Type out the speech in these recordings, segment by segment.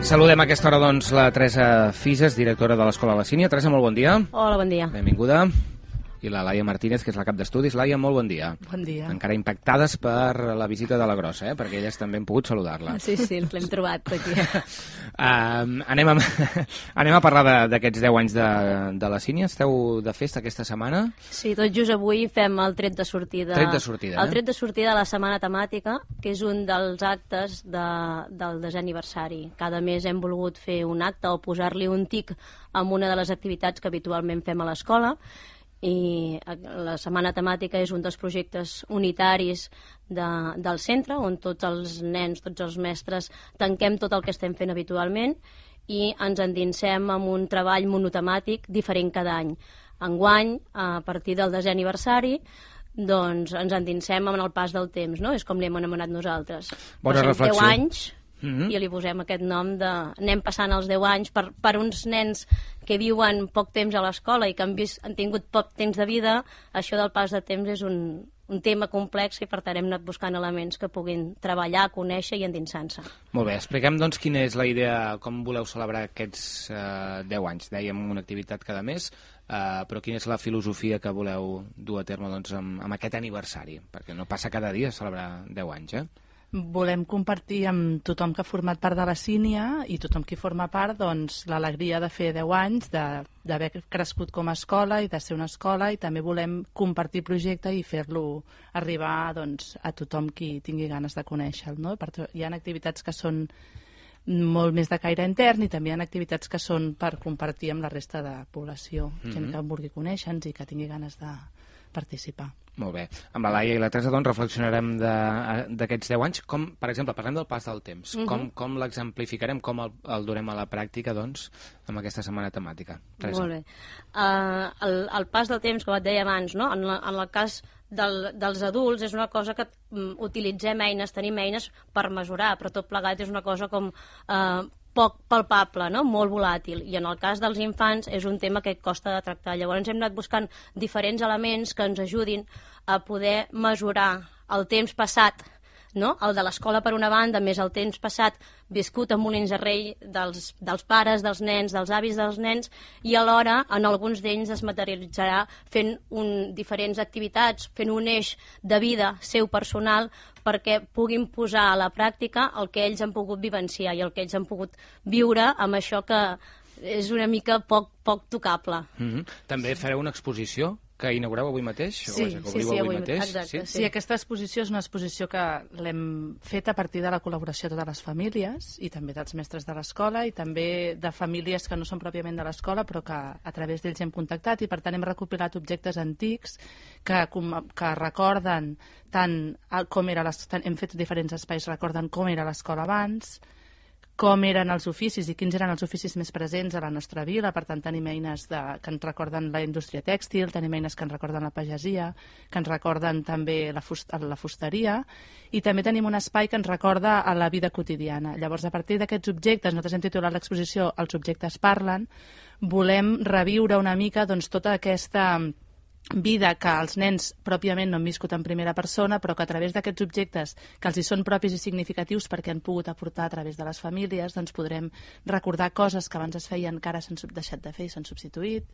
Saludem a aquesta hora doncs, la Teresa Fises, directora de l'Escola La Sínia. Teresa, molt bon dia. Hola, bon dia. Benvinguda. I la Laia Martínez, que és la cap d'estudis. Laia, molt bon dia. Bon dia. Encara impactades per la visita de la Grossa, eh? perquè elles també han pogut saludar-la. Sí, sí, l'hem trobat aquí. Uh, anem, a, anem a parlar de- d'aquests 10 anys de, de la Sínia. Esteu de festa aquesta setmana? Sí, tot just avui fem el tret de sortida. Tret de sortida, eh? El tret de sortida de la Setmana Temàtica, que és un dels actes de, del desè aniversari. Cada mes hem volgut fer un acte o posar-li un tic amb una de les activitats que habitualment fem a l'escola i la Setmana Temàtica és un dels projectes unitaris de, del centre, on tots els nens, tots els mestres, tanquem tot el que estem fent habitualment i ens endinsem en un treball monotemàtic diferent cada any. Enguany, a partir del desè aniversari, doncs ens endinsem en el pas del temps, no? És com l'hem anomenat nosaltres. Bona Passem reflexió. 10 anys Mhm. i li posem aquest nom de... Anem passant els 10 anys per, per uns nens que viuen poc temps a l'escola i que han, vist, han tingut poc temps de vida, això del pas de temps és un, un tema complex i per tant hem anat buscant elements que puguin treballar, conèixer i endinsar-se. Molt bé, expliquem doncs quina és la idea, com voleu celebrar aquests eh, 10 anys. Dèiem una activitat cada mes, eh, però quina és la filosofia que voleu dur a terme doncs, amb, amb aquest aniversari? Perquè no passa cada dia celebrar 10 anys, eh? Volem compartir amb tothom que ha format part de la sínia i tothom qui forma part doncs, l'alegria de fer 10 anys, de- d'haver crescut com a escola i de ser una escola i també volem compartir projecte i fer-lo arribar doncs, a tothom qui tingui ganes de conèixer-lo. No? Per hi ha activitats que són molt més de caire intern i també hi ha activitats que són per compartir amb la resta de població, gent que vulgui conèixer-nos i que tingui ganes de participar. Molt bé. Amb la Laia i la Teresa doncs, reflexionarem de- d'aquests 10 anys. Com, per exemple, parlem del pas del temps. Com, com l'exemplificarem, com el, el durem a la pràctica doncs, amb aquesta setmana temàtica? Teresa. Molt bé. Uh, el, el pas del temps, com et deia abans, no? en, la, en el cas del, dels adults és una cosa que mm, utilitzem eines, tenim eines per mesurar, però tot plegat és una cosa com uh, poc palpable, no? molt volàtil. I en el cas dels infants és un tema que costa de tractar. Llavors hem anat buscant diferents elements que ens ajudin a poder mesurar el temps passat no? el de l'escola per una banda, més el temps passat viscut a Molins de Rei dels, dels pares, dels nens, dels avis dels nens, i alhora en alguns d'ells es materialitzarà fent un, diferents activitats, fent un eix de vida seu personal perquè puguin posar a la pràctica el que ells han pogut vivenciar i el que ells han pogut viure amb això que és una mica poc, poc tocable. Mm -hmm. També fareu una exposició que inaugureu avui mateix? Sí, o vaja, que sí, sí, avui avui mateix? exacte, Sí, aquesta exposició és una exposició que l'hem fet a partir de la col·laboració de totes les famílies i també dels mestres de l'escola i també de famílies que no són pròpiament de l'escola però que a través d'ells hem contactat i per tant hem recopilat objectes antics que, com- que recorden tant com era les, hem fet diferents espais recorden com era l'escola abans com eren els oficis i quins eren els oficis més presents a la nostra vila. Per tant, tenim eines de, que ens recorden la indústria tèxtil, tenim eines que ens recorden la pagesia, que ens recorden també la, fust la fusteria, i també tenim un espai que ens recorda a la vida quotidiana. Llavors, a partir d'aquests objectes, nosaltres hem titulat l'exposició Els objectes parlen, volem reviure una mica doncs, tota aquesta vida que els nens pròpiament no han viscut en primera persona, però que a través d'aquests objectes que els hi són propis i significatius perquè han pogut aportar a través de les famílies, doncs podrem recordar coses que abans es feien que ara s'han deixat de fer i s'han substituït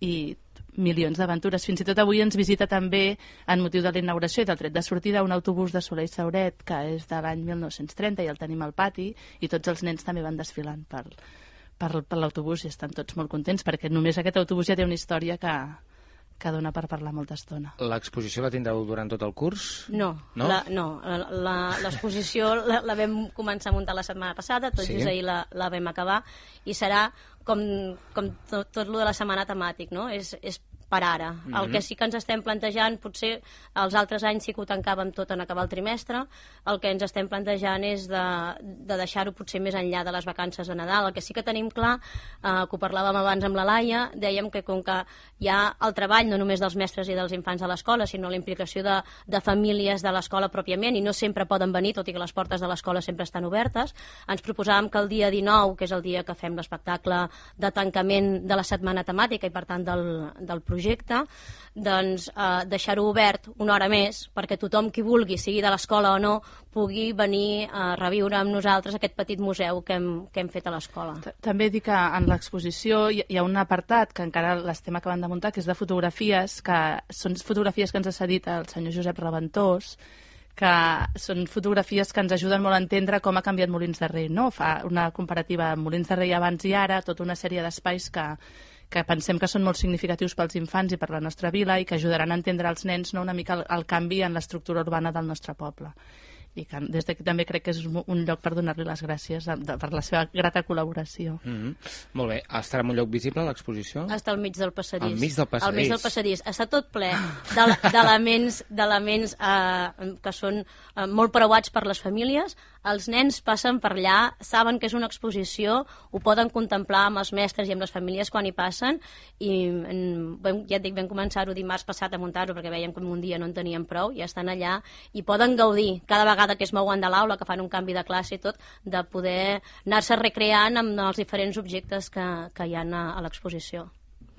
i milions d'aventures. Fins i tot avui ens visita també, en motiu de la inauguració i del tret de sortida, un autobús de Soleil Sauret que és de l'any 1930 i el tenim al pati i tots els nens també van desfilant per, per, per l'autobús i estan tots molt contents perquè només aquest autobús ja té una història que, que dona per parlar molta estona. L'exposició la tindreu durant tot el curs? No, No? la- no la- la- l'exposició la, la vam començar a muntar la setmana passada, tot Sí. just ahir la, la vam acabar, i serà com, com tot, tot lo de la setmana temàtic, no? És, és per ara. Mm -hmm. El que sí que ens estem plantejant, potser els altres anys sí que ho tancàvem tot en acabar el trimestre, el que ens estem plantejant és de, de deixar-ho potser més enllà de les vacances de Nadal. El que sí que tenim clar, eh, que ho parlàvem abans amb la Laia, dèiem que com que hi ha el treball no només dels mestres i dels infants a l'escola, sinó la implicació de, de famílies de l'escola pròpiament, i no sempre poden venir, tot i que les portes de l'escola sempre estan obertes, ens proposàvem que el dia 19, que és el dia que fem l'espectacle de tancament de la setmana temàtica i per tant del, del projecte projecte, doncs eh, deixar-ho obert una hora més perquè tothom qui vulgui, sigui de l'escola o no, pugui venir a reviure amb nosaltres aquest petit museu que hem, que hem fet a l'escola. També dic que en l'exposició hi ha un apartat que encara l'estem acabant de muntar, que és de fotografies, que són fotografies que ens ha cedit el senyor Josep Reventós, que són fotografies que ens ajuden molt a entendre com ha canviat Molins de Rei, no? Fa una comparativa amb Molins de Rei abans i ara, tota una sèrie d'espais que, que pensem que són molt significatius pels infants i per la nostra vila i que ajudaran a entendre als nens no, una mica el, el canvi en l'estructura urbana del nostre poble i que des d'aquí també crec que és un lloc per donar-li les gràcies de, de, per la seva grata col·laboració. Mm -hmm. Molt bé. Estarà en un lloc visible l'exposició? Està al mig del passadís. Al mig del passadís. Al mig del passadís. Està tot ple d'elements d'elements eh, que són eh, molt preuats per les famílies. Els nens passen per allà, saben que és una exposició, ho poden contemplar amb els mestres i amb les famílies quan hi passen i en, ja et dic, vam començar-ho dimarts passat a muntar-ho perquè veiem que un dia no en teníem prou i estan allà i poden gaudir cada vegada que es mouen de l'aula, que fan un canvi de classe i tot, de poder anar-se recreant amb els diferents objectes que, que hi ha a, a l'exposició.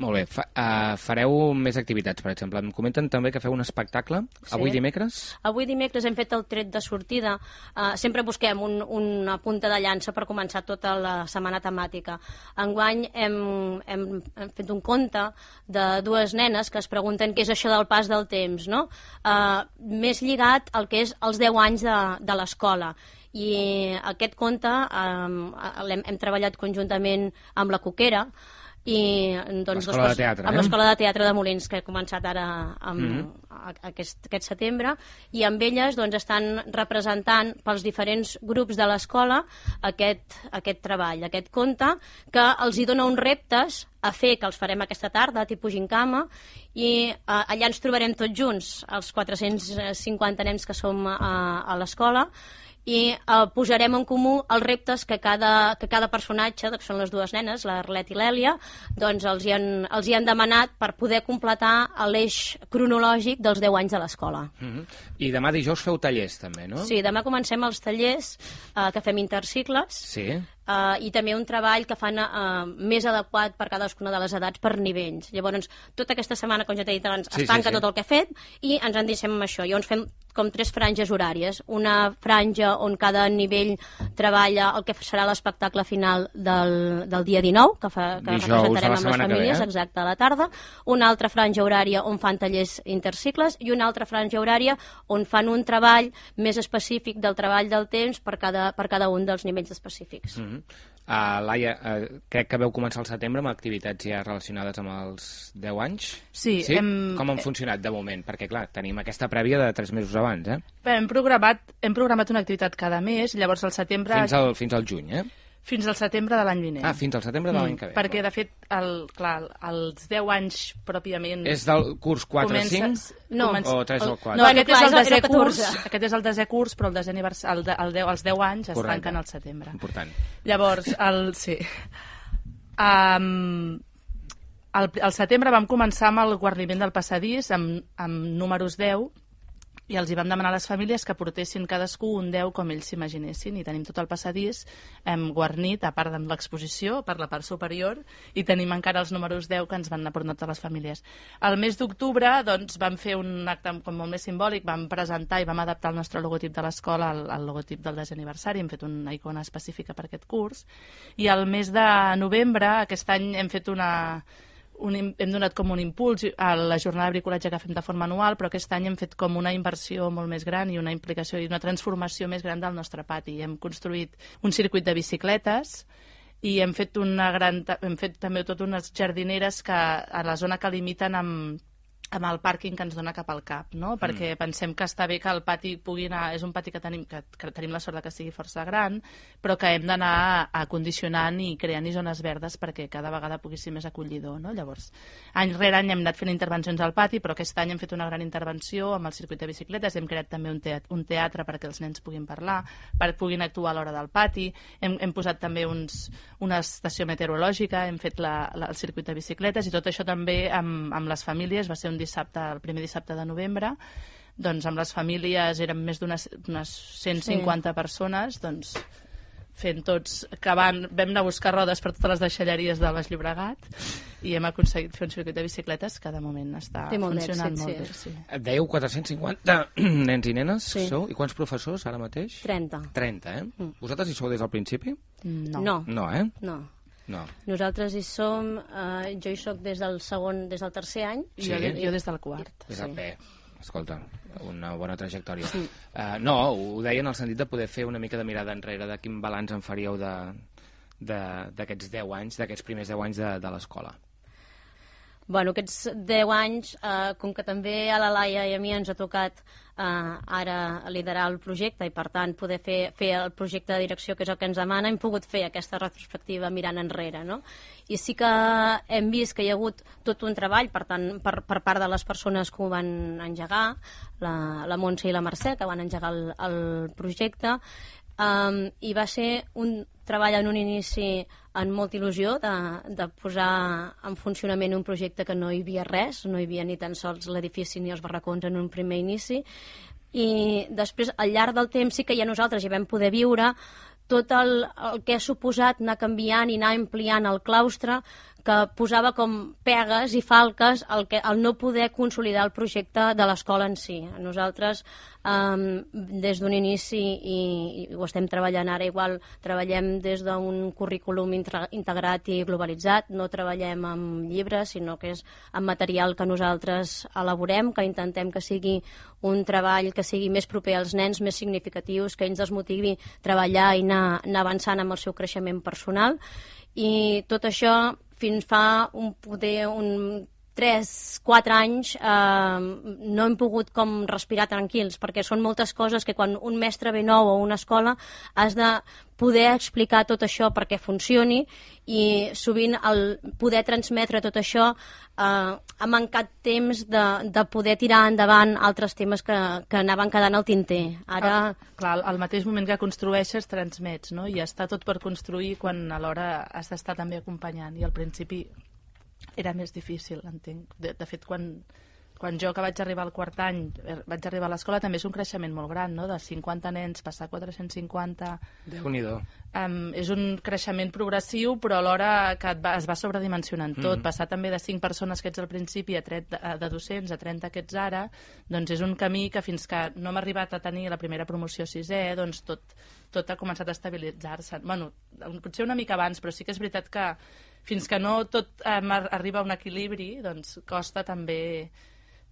Molt bé. Fa, uh, fareu més activitats, per exemple. Em comenten també que feu un espectacle sí. avui dimecres? Avui dimecres hem fet el tret de sortida. Uh, sempre busquem un, una punta de llança per començar tota la setmana temàtica. Enguany hem, hem, hem fet un conte de dues nenes que es pregunten què és això del pas del temps, no? Uh, més lligat al que és els 10 anys de, de l'escola i aquest conte um, hem, hem treballat conjuntament amb la Coquera i doncs, l'escola de teatre, amb eh? l'escola de teatre de Molins que ha començat ara amb, mm -hmm. aquest, aquest setembre i amb elles doncs, estan representant pels diferents grups de l'escola aquest, aquest treball, aquest conte que els hi dona uns reptes a fer, que els farem aquesta tarda, tipus gincama, i eh, allà ens trobarem tots junts, els 450 nens que som a, a l'escola, i eh, posarem en comú els reptes que cada, que cada personatge, que són les dues nenes, l'Arlet i l'Èlia, doncs els hi, han, els hi han demanat per poder completar l'eix cronològic dels 10 anys de l'escola. Mm -hmm. I demà dijous feu tallers, també, no? Sí, demà comencem els tallers eh, que fem intercicles. Sí Uh, i també un treball que fan uh, més adequat per cadascuna de les edats per nivells. Llavors, tota aquesta setmana, com ja t'he dit abans, sí, es tanca sí, sí. tot el que he fet i ens endicem amb això. Llavors fem com tres franges horàries. Una franja on cada nivell treballa el que serà l'espectacle final del, del dia 19, que, fa, que Dijous, representarem amb les famílies, ve, eh? exacte, a la tarda. Una altra franja horària on fan tallers intercicles i una altra franja horària on fan un treball més específic del treball del temps per cada, per cada un dels nivells específics. Mm -hmm. Uh, Laia, uh, crec que veu començar el setembre amb activitats ja relacionades amb els 10 anys. Sí. sí? Hem... Com han funcionat de moment? Perquè, clar, tenim aquesta prèvia de 3 mesos abans, eh? Bé, hem programat, hem programat una activitat cada mes, llavors al setembre... Fins al, fins al juny, eh? Fins al setembre de l'any vinent. Ah, fins al setembre de l'any mm, que ve. Perquè, de fet, el, clar, els 10 anys pròpiament... És del curs 4-5? No. Comença... O 3 o 4? No, aquest, és el desè curs, aquest és el desè curs, però el desè anivers... el, de, el 10, els 10 anys es Correcte. tanquen al setembre. Important. Llavors, el, sí. Um, al, al setembre vam començar amb el guarniment del passadís, amb, amb números 10, i els hi vam demanar a les famílies que portessin cadascú un 10 com ells s'imaginessin. I tenim tot el passadís hem guarnit, a part de l'exposició, per la part superior i tenim encara els números 10 que ens van aportar totes les famílies. Al mes d'octubre doncs, vam fer un acte com molt més simbòlic, vam presentar i vam adaptar el nostre logotip de l'escola al, al logotip del desaniversari, hem fet una icona específica per aquest curs. I al mes de novembre aquest any hem fet una un, hem donat com un impuls a la jornada de bricolatge que fem de forma anual, però aquest any hem fet com una inversió molt més gran i una implicació i una transformació més gran del nostre pati. Hem construït un circuit de bicicletes i hem fet, una gran, hem fet també tot unes jardineres que a la zona que limiten amb, amb el pàrquing que ens dona cap al cap, no? perquè mm. pensem que està bé que el pati pugui anar... És un pati que tenim, que, que tenim la sort de que sigui força gran, però que hem d'anar acondicionant i creant zones verdes perquè cada vegada pugui ser més acollidor. No? Llavors, any rere any hem anat fent intervencions al pati, però aquest any hem fet una gran intervenció amb el circuit de bicicletes, hem creat també un teatre, un teatre perquè els nens puguin parlar, per puguin actuar a l'hora del pati, hem, hem posat també uns, una estació meteorològica, hem fet la, la, el circuit de bicicletes i tot això també amb, amb les famílies va ser un dissabte, el primer dissabte de novembre, doncs amb les famílies eren més d'unes 150 sí. persones, doncs fent tots, que van, vam anar a buscar rodes per totes les deixalleries de Baix Llobregat i hem aconseguit fer un circuit de bicicletes que de moment està Té molt funcionant molt sí. bé. Sí. Dèieu 450 nens i nenes, Sí. sou? I quants professors ara mateix? 30. 30, eh? Vosaltres hi sou des del principi? No. No. No, eh? No. No. Nosaltres hi som, eh, jo hi soc des del segon, des del tercer any. I Jo, Sí. jo des del quart. Des del bé. Escolta, una bona trajectòria. Sí. Uh, no, ho deia en el sentit de poder fer una mica de mirada enrere de quin balanç en faríeu de de- d'aquests 10 anys, d'aquests primers 10 anys de, de l'escola. Bueno, aquests 10 anys, eh, com que també a la Laia i a mi ens ha tocat eh, ara liderar el projecte i per tant poder fer, fer el projecte de direcció que és el que ens demana, hem pogut fer aquesta retrospectiva mirant enrere, no? I sí que hem vist que hi ha hagut tot un treball, per tant, per, per part de les persones que ho van engegar, la, la Montse i la Mercè, que van engegar el, el projecte, Um, I va ser un treball en un inici amb molta il·lusió de, de posar en funcionament un projecte que no hi havia res, no hi havia ni tan sols l'edifici ni els barracons en un primer inici, i després, al llarg del temps, sí que ja nosaltres hi vam poder viure tot el, el que ha suposat anar canviant i anar ampliant el claustre, que posava com pegues i falques el, que, el no poder consolidar el projecte de l'escola en si. Nosaltres, um, des d'un inici, i, i ho estem treballant ara igual, treballem des d'un currículum integrat i globalitzat, no treballem amb llibres, sinó que és amb material que nosaltres elaborem, que intentem que sigui un treball que sigui més proper als nens, més significatius, que ens desmotivi treballar i anar, anar avançant amb el seu creixement personal. I tot això fins fa un poder un 3-4 anys eh, no hem pogut com respirar tranquils perquè són moltes coses que quan un mestre ve nou a una escola has de poder explicar tot això perquè funcioni i sovint el poder transmetre tot això eh, ha mancat temps de, de poder tirar endavant altres temes que, que anaven quedant al tinter. Ara... Ah, clar, al mateix moment que construeixes transmets, no? I està tot per construir quan alhora has d'estar també acompanyant. I al principi era més difícil, entenc. De, de fet, quan, quan jo que vaig arribar al quart any, eh, vaig arribar a l'escola, també és un creixement molt gran, no? De 50 nens passar a 450... Déu-n'hi-do. Um, és un creixement progressiu, però alhora que et va, es va sobredimensionant tot. Mm. Passar també de 5 persones que ets al principi a 30, a- de docents a 30 que ets ara, doncs és un camí que fins que no hem arribat a tenir la primera promoció sisè, doncs tot, tot ha començat a estabilitzar-se. Bueno, potser una mica abans, però sí que és veritat que fins que no tot um, arriba a un equilibri, doncs costa també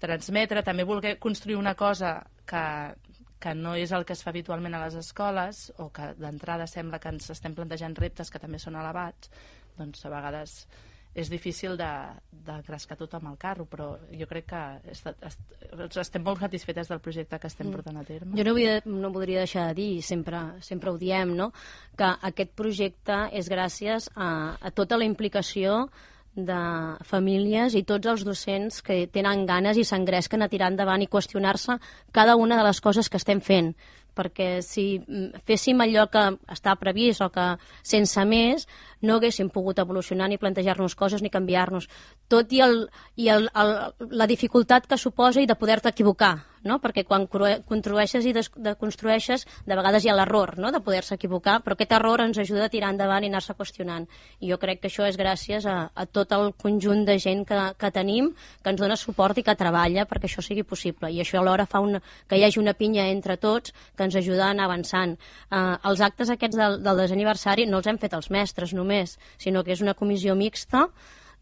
transmetre, també voler construir una cosa que, que no és el que es fa habitualment a les escoles o que d'entrada sembla que ens estem plantejant reptes que també són elevats, doncs a vegades és difícil de, de crescar tot amb el carro, però jo crec que est, est, estem molt satisfetes del projecte que estem portant a terme. Jo no, vull, no voldria deixar de dir, sempre, sempre ho diem, no? que aquest projecte és gràcies a, a tota la implicació de famílies i tots els docents que tenen ganes i s'engresquen a tirar endavant i qüestionar-se cada una de les coses que estem fent perquè si mm, féssim allò que està previst o que sense més no haguéssim pogut evolucionar ni plantejar-nos coses ni canviar-nos. Tot i, el, i el, el, la dificultat que suposa i de poder-te equivocar, no? perquè quan construeixes i deconstrueixes de vegades hi ha l'error no? de poder-se equivocar, però aquest error ens ajuda a tirar endavant i anar-se qüestionant. I jo crec que això és gràcies a, a tot el conjunt de gent que, que tenim, que ens dona suport i que treballa perquè això sigui possible. I això alhora fa una, que hi hagi una pinya entre tots que ens ajuda a anar avançant. Uh, els actes aquests del, del desaniversari no els hem fet els mestres només, sinó que és una comissió mixta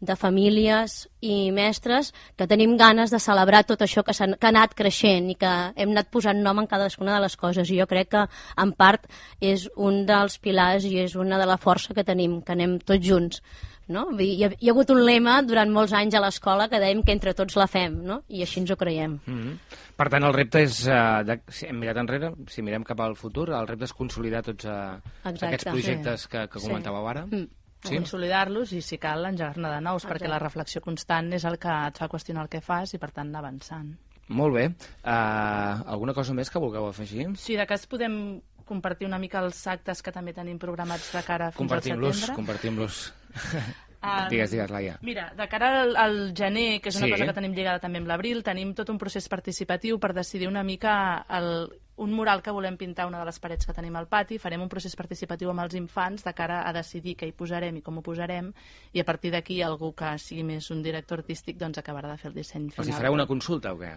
de famílies i mestres que tenim ganes de celebrar tot això que, s'ha- que ha anat creixent i que hem anat posant nom en cadascuna de les coses i jo crec que en part és un dels pilars i és una de la força que tenim, que anem tots junts. No? Hi, ha, hi ha hagut un lema durant molts anys a l'escola que dèiem que entre tots la fem, no? i així ens ho creiem. Mm -hmm. Per tant, el repte és, uh, de, si hem mirat enrere, si mirem cap al futur, el repte és consolidar tots uh, Exacte. aquests projectes que, que Sí. comentàveu ara. Mm. Sí? consolidar-los i, si cal, engegar-ne de nous, perquè Exacte. la reflexió constant és el que et fa qüestionar el que fas i, per tant, anar avançant. Molt bé. Uh, alguna cosa més que vulgueu afegir? Si de cas podem compartir una mica els actes que també tenim programats de cara fins al Compartim-los, setembre. compartim-los. Ah, digues, digues, Laia. Mira, de cara al, al gener, que és una Sí. cosa que tenim lligada també amb l'abril, tenim tot un procés participatiu per decidir una mica el, un mural que volem pintar una de les parets que tenim al pati, farem un procés participatiu amb els infants de cara a decidir què hi posarem i com ho posarem, i a partir d'aquí algú que sigui més un director artístic doncs acabarà de fer el disseny final. Els hi fareu una consulta o què?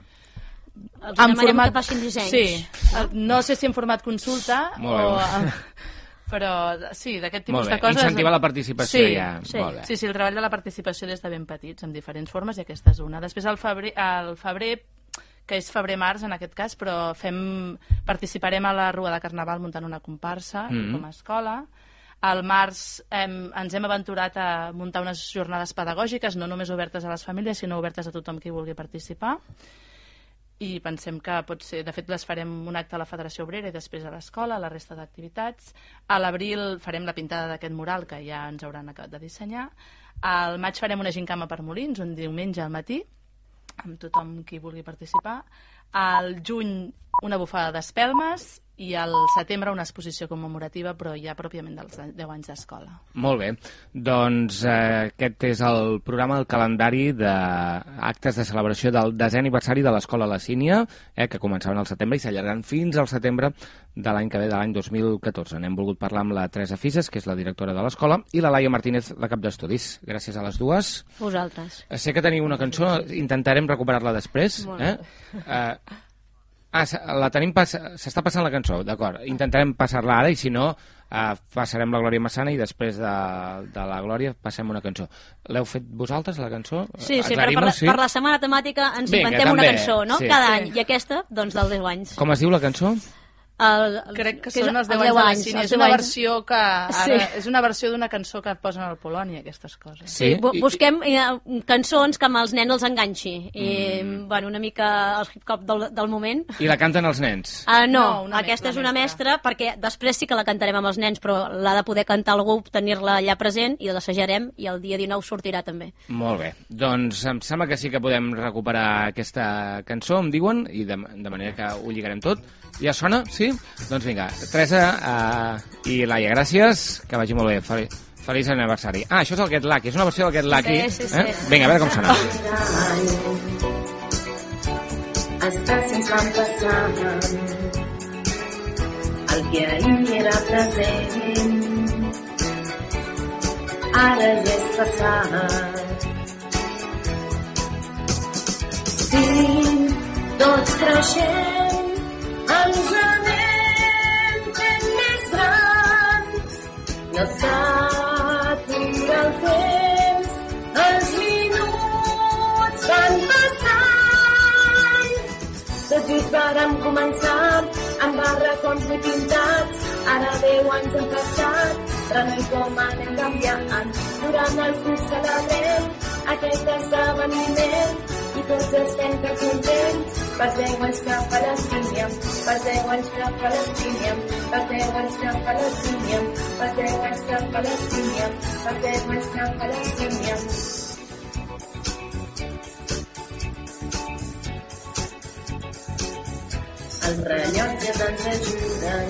Els demanem que facin dissenys. Sí, no sé si en format consulta Molt bé, o... Però sí, d'aquest tipus de coses... incentivar la participació sí, ja. sí. Molt bé. Sí, sí, el treball de la participació des de ben petits, amb diferents formes, i aquesta és una. Després, al febrer, al febrer que és febrer-març en aquest cas, però fem, participarem a la Rua de Carnaval muntant una comparsa Mhm. com a escola. Al març hem, ens hem aventurat a muntar unes jornades pedagògiques, no només obertes a les famílies, sinó obertes a tothom qui vulgui participar. I pensem que pot ser... De fet, les farem un acte a la Federació Obrera i després a l'escola, la resta d'activitats. A l'abril farem la pintada d'aquest mural que ja ens hauran acabat de dissenyar. Al maig farem una gincama per Molins, un diumenge al matí, amb tothom qui vulgui participar. Al juny una bufada d'espelmes i al setembre una exposició commemorativa, però ja pròpiament dels 10 anys d'escola. Molt bé. Doncs eh, aquest és el programa, el calendari d'actes de celebració del desè aniversari de l'Escola La Sínia, eh, que començaven al setembre i s'allargaran fins al setembre de l'any que ve, de l'any 2014. N'hem volgut parlar amb la Teresa Fises, que és la directora de l'escola, i la Laia Martínez, la cap d'estudis. Gràcies a les dues. Vosaltres. Eh, Sé que teniu una cançó, intentarem recuperar-la després. Molt Eh? Eh, ah, la tenim pas... s'està passant la cançó, d'acord. Intentarem passar-la ara i si no eh, passarem la Glòria Massana i després de, de la Glòria passem una cançó. L'heu fet vosaltres, la cançó? Sí, sí, però per la, Aclarim-nos, per la setmana temàtica ens Vinga, inventem una també, cançó, no? sí. Cada Sí. any. I aquesta, doncs, dels 10 anys. Com es diu la cançó? El, el, Crec que és són els 10 anys de la Cine. És una 10 anys. versió que ara, Sí. és una versió d'una cançó que posen al Polònia, aquestes coses. Sí, bu I- busquem eh, cançons que amb els nens els enganxi. I, mm. bueno, una mica el hip-hop del, del moment. I la canten els nens. Uh, no, No, aquesta és una mestra. mestra. perquè després sí que la cantarem amb els nens, però l'ha de poder cantar algú, tenir-la allà present i l'assajarem i el dia 19 sortirà també. Molt bé. Doncs em sembla que sí que podem recuperar aquesta cançó, em diuen, i de, de manera que ho lligarem tot. Ja sona? Sí? Doncs vinga, Teresa uh, i Laia, gràcies, que vagi molt bé. Fel feliç aniversari. Ah, això és el Get Lucky, és una versió del Get Lucky. Sí, sí, sí. Eh? Vinga, a veure com sona. Estacions van passant el que ahir era present ara ja és passat sí, tots creixem ens anem fent més grans no s'atura el temps els minuts van passant tot just vàrem començar amb barracons ben pintats. Ara deu anys han passat, però no i com anem canviant. Durant el curs celebrem aquest esdeveniment i tots estem tan contents. Pels deu anys cap a la sínia, pels deu anys cap a la sínia, pels deu anys cap a la sínia, pels deu anys cap a la sínia, pels deu anys cap a la sínia. Els rellotges ens ajuden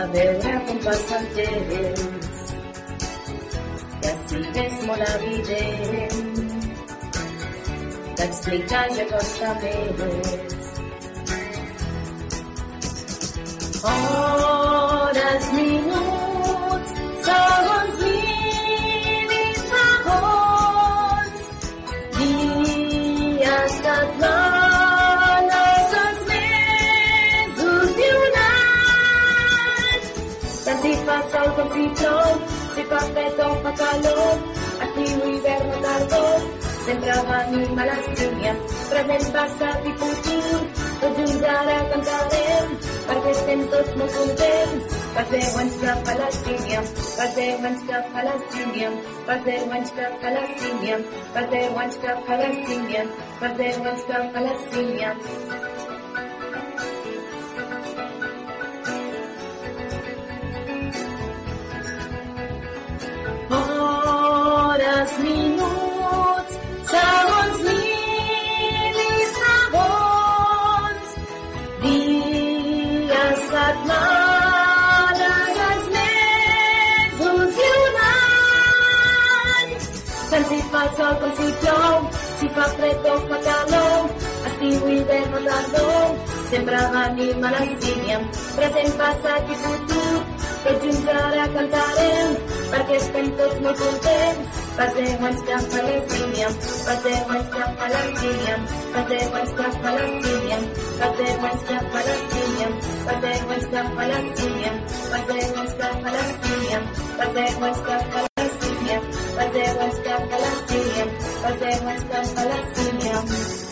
a veure com passa el temps. Que si bé és molt evident d'explicar ja costa més. Hores, minuts, segons, milisegons, dies, setmanes, si fa sol com si plou, si fa fred o fa calor, tardor, sempre venim a la present, passat i futur, tots junts ara cantarem, perquè estem tots molt contents. Per deu anys cap a la sínia, per deu anys cap a la sínia, per deu anys cap a la sínia, per deu anys cap a la sínia, per deu anys cap a la sínia. Sol com si plou, si fa fred o fa calor, estiu, hivern o tardor, sempre venim a la sínia. Present, passat i futur, tots junts ara cantarem, perquè estem tots molt contents. Passeu anys cap a la sínia, passeu anys cap a la sínia, passeu anys cap a la sínia, passeu anys cap a la sínia, passeu anys cap a la sínia, passeu anys cap a la sínia, passeu anys cap a But there was the Palestinian, but there was the Palestinian.